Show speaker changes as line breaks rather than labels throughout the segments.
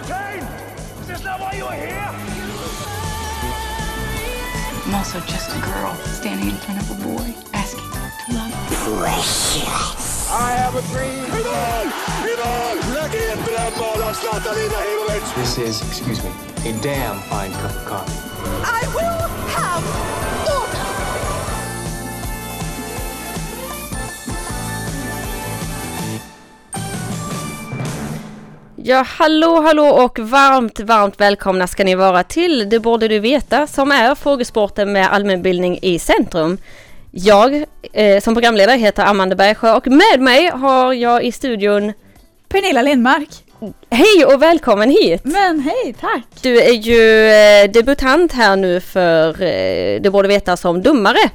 entertained. Is this not why you are here?
I'm also just a girl standing in front of a boy asking to love. Precious.
I have a dream. Idol! Idol! Lägg in drömmar Zlatan Ibrahimovic!
This is, excuse me, a damn fine cup of coffee.
I will
Ja, hallå, hallå och varmt, varmt välkomna ska ni vara till Det borde du veta som är frågesporten med allmänbildning i centrum. Jag eh, som programledare heter Amanda Bergsjö och med mig har jag i studion
Pernilla Lindmark.
Hej och välkommen hit!
Men hej, tack.
Du är ju eh, debutant här nu för eh, Det borde veta som domare.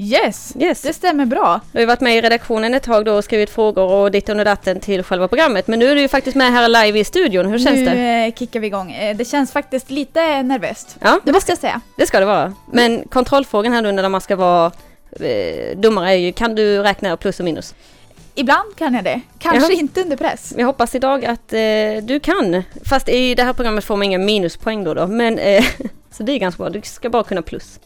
Yes,
Yes.
det stämmer bra.
Du har ju varit med i redaktionen ett tag då och skrivit frågor och ditt och datten till själva programmet. Men nu är du ju faktiskt med här live i studion. Hur känns
nu
det?
eh, kickar vi igång. Eh, Det känns faktiskt lite nervöst.
Ja,
Det måste jag säga.
det ska det vara. Men kontrollfrågan här nu när man ska vara eh, domare är ju, kan du räkna plus och minus?
Ibland kan jag det. Kanske
Jaha.
inte under press.
Jag hoppas idag att eh, du kan. Fast i det här programmet får man inga minuspoäng då. då. Men, eh, så det är ganska bra. Du ska bara kunna plus.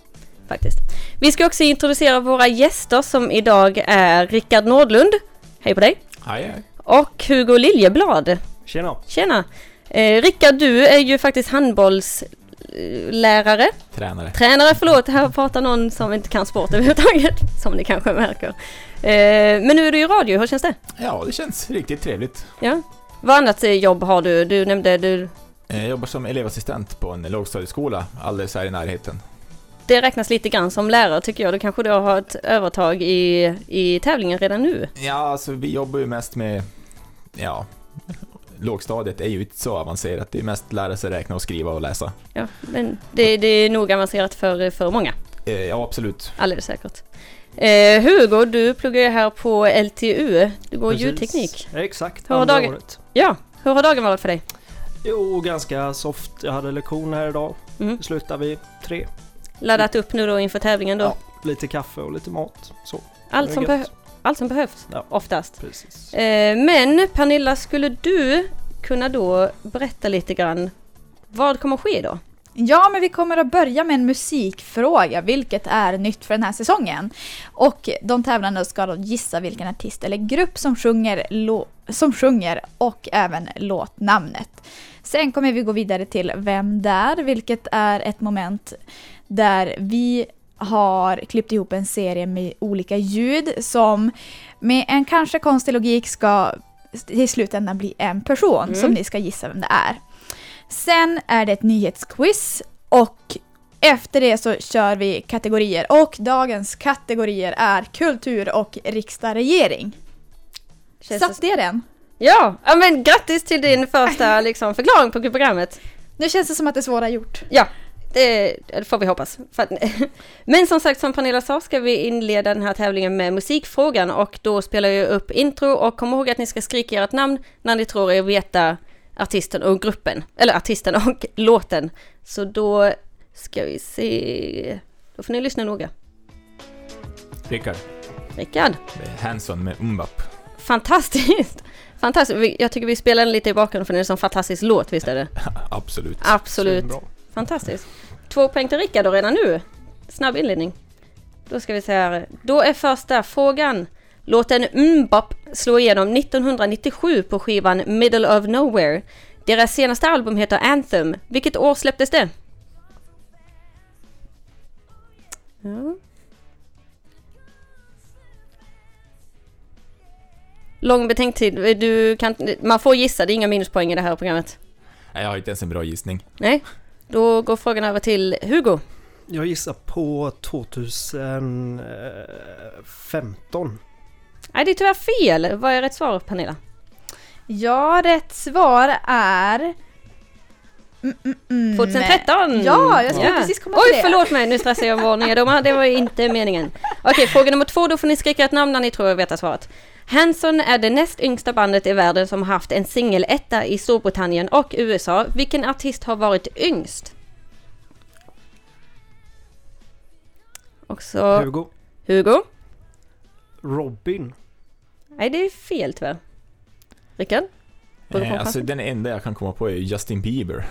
Faktiskt. Vi ska också introducera våra gäster som idag är Rickard Nordlund. Hej på dig!
Hej, hej.
Och Hugo Liljeblad.
Tjena.
Tjena! Eh, Rickard, du är ju faktiskt handbollslärare.
Tränare.
Tränare, förlåt, här pratar någon som inte kan sport överhuvudtaget. Som ni kanske märker. Eh, men nu är du i radio, hur känns det?
Ja, det känns riktigt trevligt.
Ja. Vad annat eh, jobb har du? Du nämnde du...
Jag jobbar som elevassistent på en lågstadieskola alldeles här i närheten.
Det räknas lite grann som lärare tycker jag. Du kanske då har ett övertag i, i tävlingen redan nu?
Ja, alltså vi jobbar ju mest med, ja, lågstadiet är ju inte så avancerat. Det är mest lära sig räkna och skriva och läsa.
Ja, men det, det är nog avancerat för, för många.
Eh, Ja, absolut.
Alldeles säkert. Eh, Hugo, du pluggar ju här på LTU. Du går
Precis.
ljudteknik.
Exakt,
Hur har dagen-
året.
Ja, hur har dagen varit för dig?
Jo, ganska soft. Jag hade lektion här idag.
Mm.
Slutade vid tre.
Laddat upp nu då inför tävlingen då?
Ja, lite kaffe och lite mat. Så,
allt, som behö- allt som behövs,
Ja.
oftast.
precis.
Eh, men Pernilla, skulle du kunna då berätta lite grann vad kommer att ske då?
Ja, men vi kommer att börja med en musikfråga, vilket är nytt för den här säsongen. Och de tävlande ska då gissa vilken artist eller grupp som sjunger, lå- som sjunger och även låtnamnet. Sen kommer vi gå vidare till Vem där? Vilket är ett moment där vi har klippt ihop en serie med olika ljud som med en kanske konstig logik ska i slutändan bli en person
Mm.
som ni ska gissa vem det är. Sen är det ett nyhetsquiz och efter det så kör vi kategorier och dagens kategorier är kultur och riksdag regering.
Känns
Satt det den?
Ja, ja, men grattis till din första liksom, förklaring på programmet.
Nu känns det som att det svåra är gjort.
Ja, det, det får vi hoppas. Men som sagt, som Pernilla sa ska vi inleda den här tävlingen med musikfrågan och då spelar jag upp intro och kom ihåg att ni ska skrika ert namn när ni tror er veta artisten och gruppen, eller artisten och låten. Så då ska vi se, då får ni lyssna noga.
Rickard,
Rickard,
det är Hanson med Umbap.
fantastiskt! Fantastiskt, jag tycker vi spelar den lite i bakgrunden för det är en sån fantastisk låt, visst är det?
Absolut.
Absolut. Fantastiskt. Två poäng till Rickard redan nu. Snabb inledning. Då ska vi se här. Då är första frågan. Låten Mbop slår igenom 1997 på skivan Middle of Nowhere. Deras senaste album heter Anthem. Vilket år släpptes det? Ja. Lång betänketid. Du kan, man får gissa, det är inga minuspoäng i det här programmet.
Nej, Jag har inte ens en bra gissning.
Nej, då går frågan över till Hugo.
Jag gissar på 2015.
Nej, det är tyvärr fel. Vad är rätt svar, Pernilla?
Ja, rätt svar är... Mm, mm, mm.
2013!
Ja, jag skulle precis komma till
Oj,
det.
förlåt mig. Nu stressar jag vår nya domare. Det var inte meningen. Okej, fråga nummer två. Då får ni skrika ett namn när ni tror jag vet svaret. Hanson är det näst yngsta bandet i världen som har haft en singeletta i Storbritannien och USA. Vilken artist har varit yngst? Och så
Hugo.
Hugo.
Robin.
Nej, det är fel tyvärr. Rickard?
Eh, alltså, den enda jag kan komma på är Justin Bieber.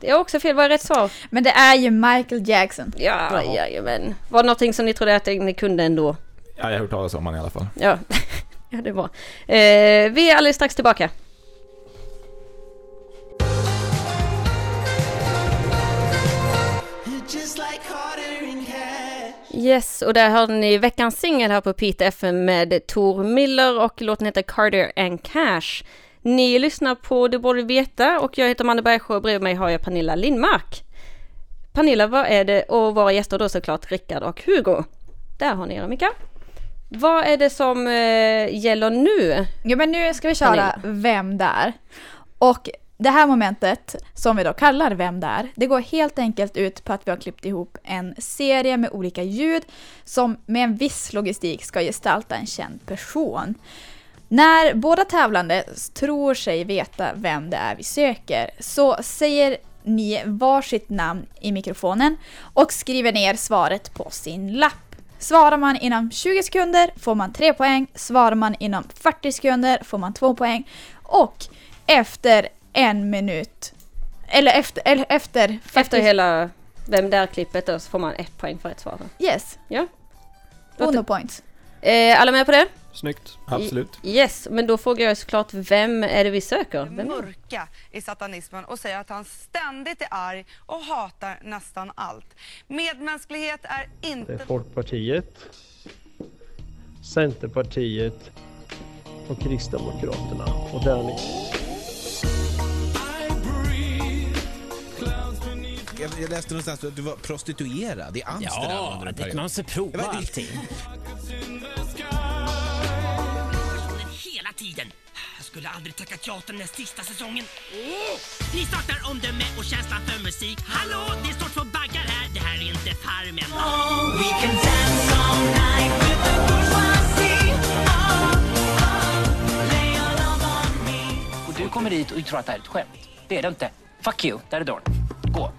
Det är också fel, vad är rätt svar?
Men det är ju Michael Jackson.
Ja, jajamän. Var det någonting som ni trodde att ni kunde ändå?
Ja, jag har hört talas om honom i alla fall.
Ja, ja det är bra. Eh, vi är alldeles strax tillbaka. Yes, och där hörde ni veckans singel här på Pete FM med Tor Miller och låten heter Carter and Cash. Ni lyssnar på Du borde veta och jag heter Manne Bergsjö och bredvid mig har jag Pernilla Lindmark. Pernilla, vad är det? Och våra gäster då såklart Rickard och Hugo. Där har ni era mickar. Vad är det som eh, gäller nu?
Ja men nu ska vi köra Vem där? Och det här momentet, som vi då kallar Vem där? Det går helt enkelt ut på att vi har klippt ihop en serie med olika ljud som med en viss logistik ska gestalta en känd person. När båda tävlande tror sig veta vem det är vi söker så säger ni varsitt namn i mikrofonen och skriver ner svaret på sin lapp. Svarar man inom 20 sekunder får man 3 poäng, svarar man inom 40 sekunder får man 2 poäng och efter en minut, eller efter, eller efter, 40
Efter hela Vem där-klippet då så får man ett poäng för ett svar.
Yes,
Ja.
Uno points.
Eh, alla med på det?
Snyggt.
Absolut.
Yes, men då frågar jag såklart vem är det vi söker? Vem är det?
mörka i satanismen och säger att han ständigt är arg och hatar nästan allt. Medmänsklighet är
Det
inte...
är Folkpartiet, Centerpartiet och Kristdemokraterna. Och där är ni.
Jag, jag läste någonstans att du var prostituerad i Amsterdam under en period.
man måste prova allting. Tiden. Jag skulle aldrig tacka ja till den här sista säsongen. Ni saknar omdöme och känsla för musik. Hallå, det står två baggar här. Det här är inte Farmen.
Och du kommer dit och tror att det här är ett skämt. Det är det inte. Fuck you, där är dörren. Gå.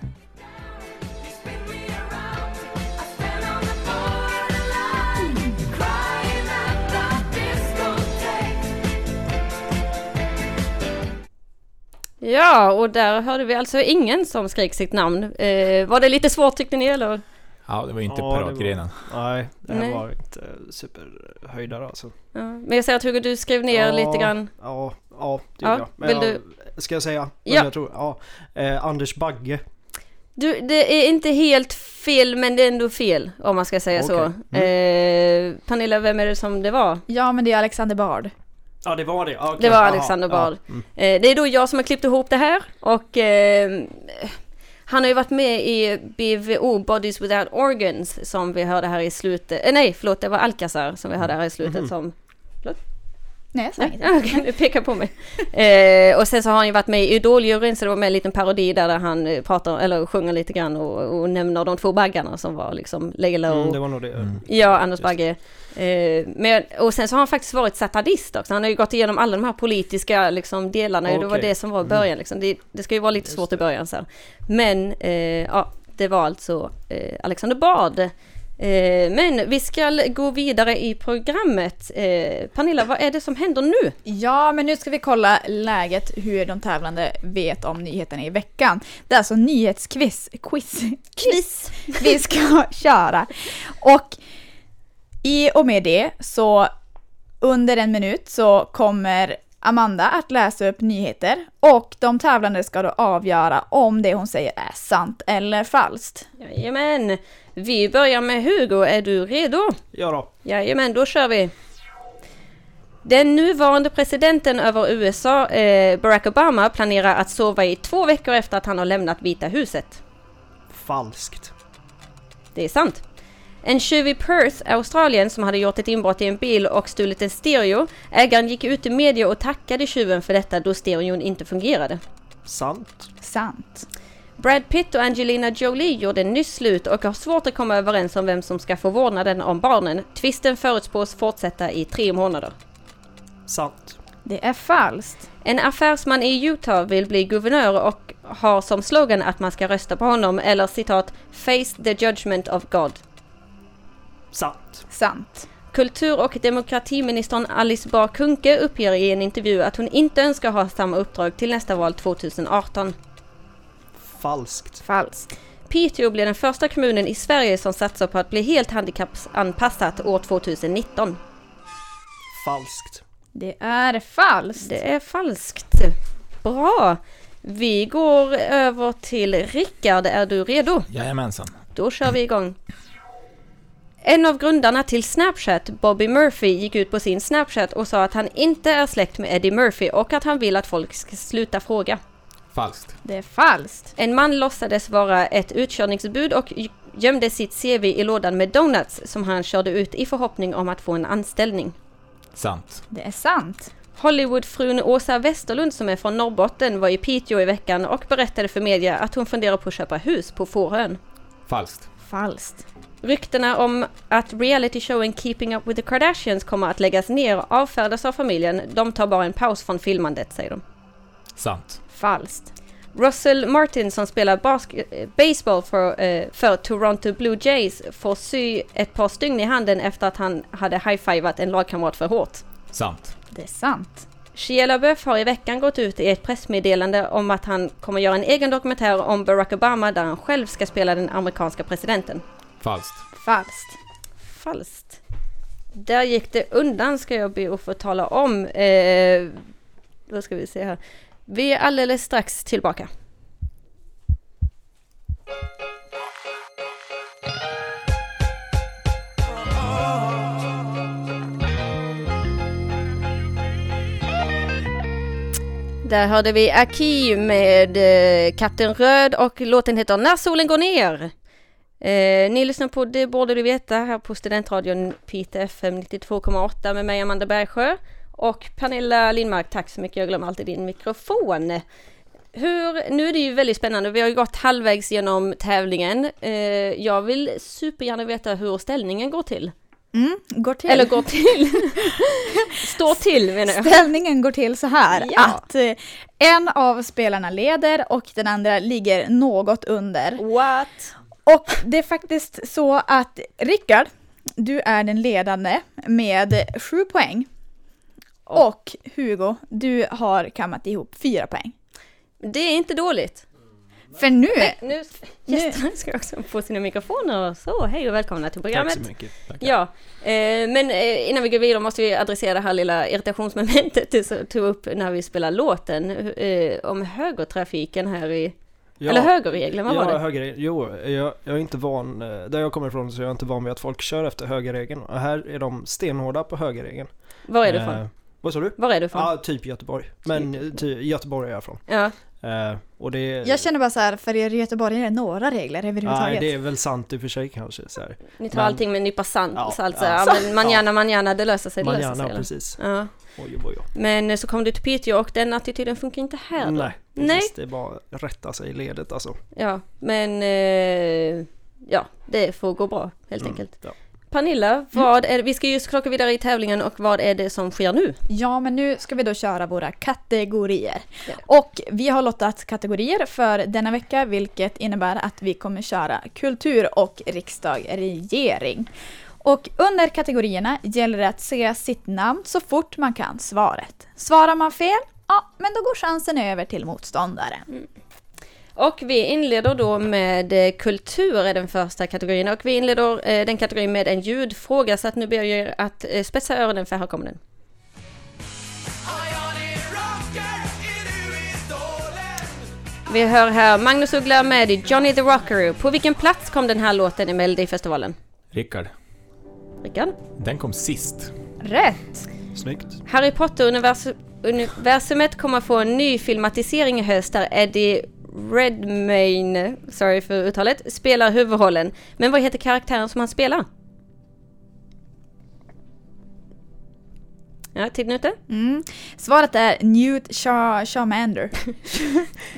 Ja, och där hörde vi alltså ingen som skrek sitt namn. Eh, var det lite svårt tyckte ni eller?
Ja, det var inte
Ja,
paradgrenen.
Nej, det här
Nej.
var inte superhöjdare alltså.
Ja. Men jag ser att Hugo, du skrev ner
Ja,
lite grann.
Ja, ja det
Ja,
gjorde jag. Men
vill
jag, Ska jag säga?
Ja.
Jag tror, ja. Eh, Anders Bagge.
Du, det är inte helt fel, men det är ändå fel om man ska säga så.
Okej.
Eh, Pernilla, vem är det som det var?
Ja men det är Alexander Bard.
Ja, det var det. Okej,
Det var Alexander Bard.
mm.
Eh, det är då jag som har klippt ihop det här och eh, han har ju varit med i BVO, Bodies Without Organs, som vi hörde här i slutet. Eh, nej, förlåt, det var Alcazar som vi hörde här i slutet
Mhm.
som...
Nej, jag sa inget.
Ja, okej, du pekar på mig. Eh, och sen så har han ju varit med i Idoljuryn, så det var med en liten parodi där, där han eh, pratar, eller sjunger lite grann och, och nämner de två baggarna som var liksom Lay Low.
Mm, det var nog det.
Ja, Anders
Just
Bagge. Eh, men, och sen så har han faktiskt varit satanist också. Han har ju gått igenom alla de här politiska liksom, delarna. Det var det som var i början. Liksom. Det, det ska ju vara lite svårt i början. Så här. Men eh, ja, det var alltså eh, Alexander Bard. Eh, men vi ska gå vidare i programmet. Eh, Pernilla, vad är det som händer nu?
Ja, men nu ska vi kolla läget hur de tävlande vet om nyheterna i veckan. Det är alltså nyhetsquiz. Quiz. Quiz. Vi ska köra. Och i och med det så under en minut så kommer Amanda att läsa upp nyheter och de tävlande ska då avgöra om det hon säger är sant eller falskt.
Jajamän. Vi börjar med Hugo. Är du redo?
Ja då.
Jajamän, då kör vi. Den nuvarande presidenten över USA, eh, Barack Obama, planerar att sova i två veckor efter att han har lämnat Vita huset.
Falskt.
Det är sant. En tjuv i Perth, Australien, som hade gjort ett inbrott i en bil och stulit en stereo. Ägaren gick ut i media och tackade tjuven för detta då stereon inte fungerade.
Sant.
Sant.
Brad Pitt och Angelina Jolie gjorde nyss slut och har svårt att komma överens om vem som ska få vårdnaden om barnen. Tvisten förutspås fortsätta i tre månader.
Sant.
Det är falskt.
En affärsman i Utah vill bli guvernör och har som slogan att man ska rösta på honom eller citat “Face the judgment of God”.
Sant.
Sant.
Kultur och demokratiministern Alice Bah Kuhnke uppger i en intervju att hon inte önskar ha samma uppdrag till nästa val 2018.
Falskt.
Falskt. Piteå blir den första kommunen i Sverige som satsar på att bli helt handikappanpassat år 2019.
Falskt.
Det är falskt.
Det är falskt. Bra. Vi går över till Rickard. Är du redo?
Jajamensan.
Då kör vi igång. En av grundarna till Snapchat, Bobby Murphy, gick ut på sin Snapchat och sa att han inte är släkt med Eddie Murphy och att han vill att folk ska sluta fråga.
Falskt.
Det är falskt.
En man låtsades vara ett utkörningsbud och gömde sitt CV i lådan med donuts som han körde ut i förhoppning om att få en anställning.
Sant.
Det är sant.
Hollywoodfrun Åsa Westerlund som är från Norrbotten var i Piteå i veckan och berättade för media att hon funderar på att köpa hus på Fårön.
Falskt.
Falskt.
Ryktena om att realityshowen Keeping Up with the Kardashians kommer att läggas ner avfärdas av familjen. De tar bara en paus från filmandet, säger de.
Sant.
Falskt.
Russell Martin som spelar baseball för, eh, för Toronto Blue Jays får sy ett par stygn i handen efter att han hade high-fivat en lagkamrat för hårt.
Sant.
Det är sant.
Shia LaBeouf har i veckan gått ut i ett pressmeddelande om att han kommer göra en egen dokumentär om Barack Obama där han själv ska spela den amerikanska presidenten.
Falskt.
Falskt.
Falskt. Där gick det undan ska jag be att få tala om. Eh, då ska vi se här. Vi är alldeles strax tillbaka. Där hörde vi Aki med eh, Katten Röd och låten heter När solen går ner. Eh, ni lyssnar på Det borde du veta här på Studentradion Piteå FM 92,8 med mig Amanda Bergsjö och Pernilla Lindmark. Tack så mycket, jag glömmer alltid din mikrofon. Hur, nu är det ju väldigt spännande, vi har ju gått halvvägs genom tävlingen. Eh, jag vill supergärna veta hur ställningen går till.
Mm, går till.
Eller går till. Står till menar jag.
Ställningen går till så här
Ja.
att eh, en av spelarna leder och den andra ligger något under.
What?
Och det är faktiskt så att Rickard, du är den ledande med sju poäng. Och Hugo, du har kammat ihop fyra poäng.
Det är inte dåligt.
För nu,
Nu, gästerna ska också få sina mikrofoner och så. Hej och välkomna till programmet.
Tack så mycket.
Ja, eh, men eh, innan vi går vidare måste vi adressera det här lilla irritationsmomentet du tog upp när vi spelade låten eh, om högertrafiken här i...
Ja.
Eller högerregeln, vad
ja,
var det?
högerregeln. Jo, jag, jag är inte van, eh, där jag kommer ifrån så är jag inte van vid att folk kör efter högerregeln. Och här är de stenhårda på högerregeln.
Var är du
Eh,
från?
Vad sa du?
Var är du från?
Ja, typ Göteborg. Men ty, Göteborg är jag från.
Ja.
Eh, och det
jag känner bara så här, för er i Göteborg är det några regler
Nej,
överhuvudtaget.
det är väl sant i och för sig kanske. Så här.
Ni tar
Men-
allting med en nypa sand,
Ja,
salt.
ja.
Ja, men man gärna, man gärna, det löser sig, det löser
Manana,
sig. eller?
precis.
Ja.
Oj, oj, oj.
Men eh, så kom du till Piteå och den attityden funkar inte här då?
Nej, precis.
Nej.
Det är bara att rätta sig i ledet alltså.
Ja, men eh, ja, det får gå bra helt
Mm,
enkelt.
ja.
Pernilla, vad är, vi ska ju gå vidare i tävlingen och vad är det som sker nu?
Ja, men nu ska vi då köra våra kategorier. Och vi har lottat kategorier för denna vecka, vilket innebär att vi kommer köra kultur och riksdag, regering. Och under kategorierna gäller det att säga sitt namn så fort man kan svaret. Svarar man fel, ja, men då går chansen över till motståndaren.
Och vi inleder då med eh, kultur är den första kategorin och vi inleder eh, den kategorin med en ljudfråga så att nu ber jag er att eh, spetsa öronen för här kommer den. Vi hör här Magnus Uggla med Johnny the Rocker. På vilken plats kom den här låten i Melodifestivalen?
Rickard.
Rickard?
Den kom sist.
Rätt!
Snyggt.
Harry Potter-universumet kommer få en ny filmatisering i höst där Eddie Redmayne, sorry för uttalet, spelar huvudrollen. Men vad heter karaktären som han spelar? Ja, tiden ute.
Mm. Svaret är Newt Sha- Charmander.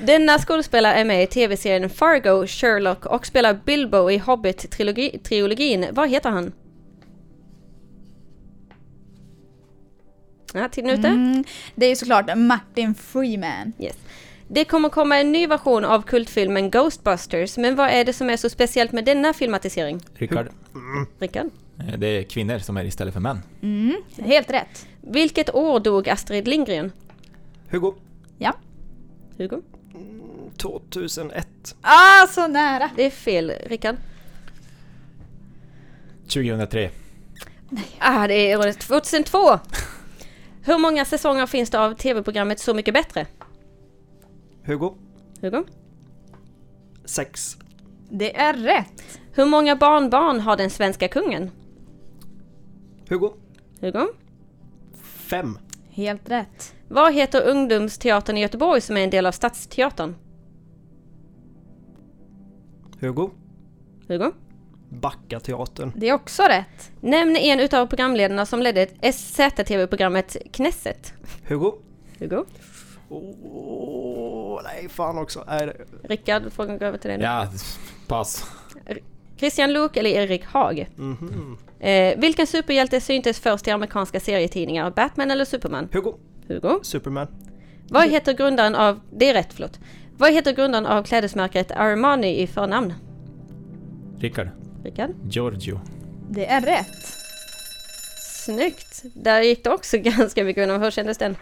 Denna skådespelare är med i tv-serien Fargo, Sherlock och spelar Bilbo i Hobbit-trilogin. Vad heter han? Ja, tiden ute.
Mm. Det är ju såklart Martin Freeman.
Yes. Det kommer komma en ny version av kultfilmen Ghostbusters, men vad är det som är så speciellt med denna filmatisering?
Rickard.
Rickard?
Eh, Det är kvinnor som är istället för män.
Mm, helt rätt.
Vilket år dog Astrid Lindgren?
Hugo.
Ja.
Hugo?
2001.
Ah, så nära!
Det är fel. Rickard?
2003.
Ah, det är året 2002! Hur många säsonger finns det av tv-programmet Så mycket bättre?
Hugo.
Hugo?
Sex.
Det är rätt.
Hur många barnbarn har den svenska kungen?
Hugo.
Hugo?
Fem.
Helt rätt.
Vad heter ungdomsteatern i Göteborg som är en del av Stadsteatern?
Hugo.
Hugo?
Backateatern.
Det är också rätt.
Nämn en utav programledarna som ledde SZ-TV-programmet Knesset.
Hugo.
Hugo?
Åh, nej fan också. Nej,
Rickard, frågan går över till dig nu.
Ja, pass.
Christian Luuk eller Erik Haag?
Mhm.
Eh, vilken superhjälte syntes först i amerikanska serietidningar? Batman eller Superman?
Hugo.
Hugo?
Superman.
Vad heter grundaren av... Det är rätt, förlåt. Vad heter grundaren av klädesmärket Armani i förnamn?
Rickard.
Rickard?
Giorgio.
Det är rätt.
Snyggt! Där gick det också ganska mycket undan. Hur kändes den?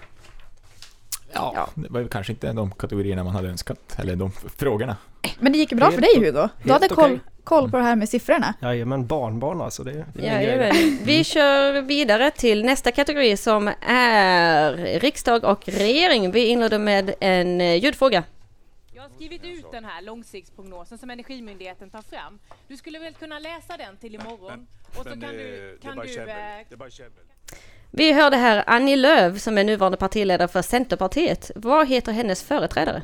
Ja, det var ju kanske inte de kategorierna man hade önskat. Eller de frågorna.
Men det gick ju bra för
Helt
dig
o-
Hugo. Du hade koll, koll på det här med siffrorna.
Jajamän, barnbarn alltså. Det, det är.
Jajamän. Vi kör vidare till nästa kategori som är riksdag och regering. Vi inleder med en eh, ljudfråga.
Jag har skrivit ut den här långsiktsprognosen som Energimyndigheten tar fram. Du skulle väl kunna läsa den till imorgon? Och så kan du... Kan du eh,
Vi hörde här Annie Lööf som är nuvarande partiledare för Centerpartiet. Vad heter hennes företrädare?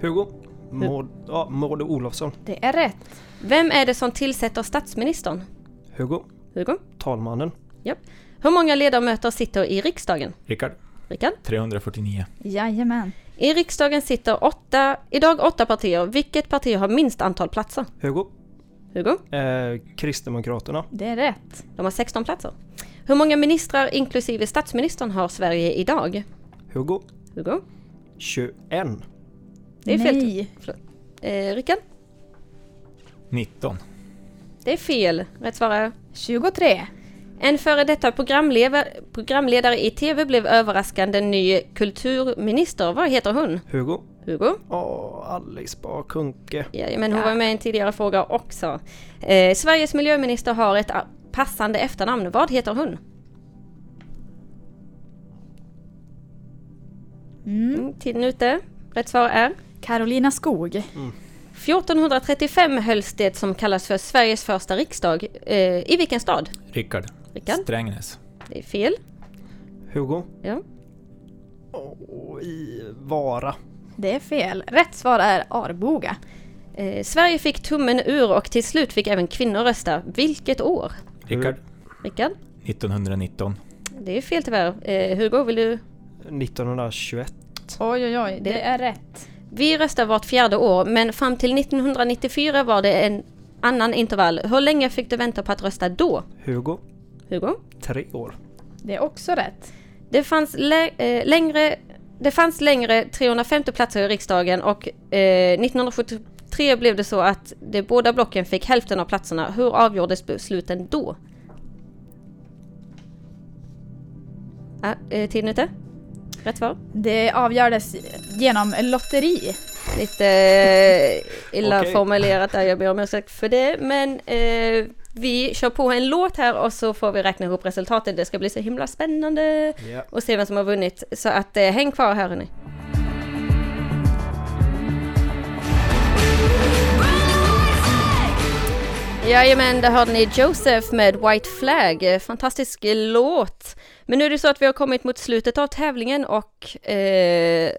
Hugo. Maud, ja, Maud Olofsson.
Det är rätt.
Vem är det som tillsätter statsministern?
Hugo.
Hugo?
Talmannen.
Japp. Hur många ledamöter sitter i riksdagen?
Rickard.
Rickard?
349.
Jajamän.
I riksdagen sitter åtta, idag åtta partier. Vilket parti har minst antal platser?
Hugo.
Hugo?
Eh, Kristdemokraterna.
Det är rätt.
De har 16 platser. Hur många ministrar inklusive statsministern har Sverige idag?
Hugo.
Hugo?
21.
Det är fel. Eh, Rickard?
19.
Det är fel. Rätt svar är
23.
En före detta programledare, i TV blev överraskande ny kulturminister. Vad heter hon?
Hugo.
Hugo?
Åh, Alice Bah Kuhnke.
Jajamän, hon
Ja.
var med i en tidigare fråga också. Eh, Sveriges miljöminister har ett passande efternamn. Vad heter hon? Mm, tiden är ute. Rätt svar är?
Carolina Skog.
1435 hölls det som kallas för Sveriges första riksdag. Eh, I vilken stad?
Rickard.
Rickard?
Strängnäs.
Det är fel.
Hugo.
Ja.
Åh, I Vara.
Det är fel. Rätt svar är Arboga.
Eh, Sverige fick tummen ur och till slut fick även kvinnor rösta. Vilket år?
Rickard.
Rickard?
1919.
Det är fel tyvärr. Eh, Hugo, vill du?
1921.
Oj, oj, oj. Det är rätt.
Vi röstar vart fjärde år, men fram till 1994 var det en annan intervall. Hur länge fick du vänta på att rösta då?
Hugo.
Hugo?
Tre år.
Det är också rätt.
Det fanns lä- eh, längre det fanns längre 350 platser i riksdagen och eh, 1973 blev det så att de båda blocken fick hälften av platserna. Hur avgjordes besluten då? Ah, eh, tiden ute? Rätt svar?
Det avgördes genom lotteri.
Lite eh, illa
Okej.
formulerat där, jag ber om ursäkt för det. Men eh, vi kör på en låt här och så får vi räkna ihop resultatet. Det ska bli så himla spännande
Ja.
och se vem som har vunnit. Så att eh, häng kvar här hörni. Jajamän, där hörde ni Joseph med White Flag. Fantastisk låt. Men nu är det så att vi har kommit mot slutet av tävlingen och eh,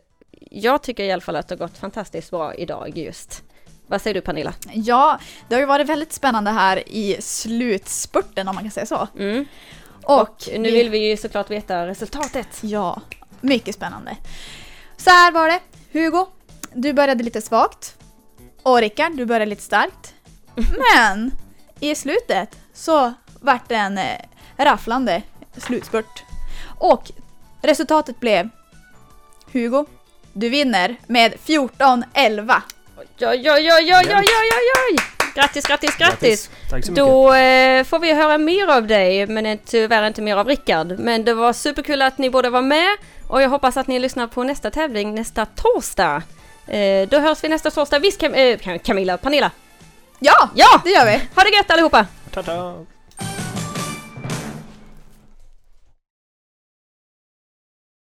jag tycker i alla fall att det har gått fantastiskt bra idag just. Vad säger du Pernilla?
Ja, det har ju varit väldigt spännande här i slutspurten om man kan säga så.
Mm.
Och,
Och nu vill vi ju såklart veta resultatet.
Ja, mycket spännande. Så här var det. Hugo, du började lite svagt. Och Rickard, du började lite starkt. Men i slutet så vart det en eh, rafflande slutspurt. Och resultatet blev Hugo, du vinner med 14-11.
Oj, oj, oj, oj, oj, oj, oj, oj! oj. Grattis, grattis, grattis!
Tack så mycket.
Då eh, får vi höra mer av dig, men tyvärr inte mer av Rickard. Men det var superkul att ni båda var med och jag hoppas att ni lyssnar på nästa tävling nästa torsdag. Eh, då hörs vi nästa torsdag. Visst Cam eh, Camilla, Pernilla?
Ja,
ja,
det gör vi.
Ha det gött allihopa!
Ta -ta.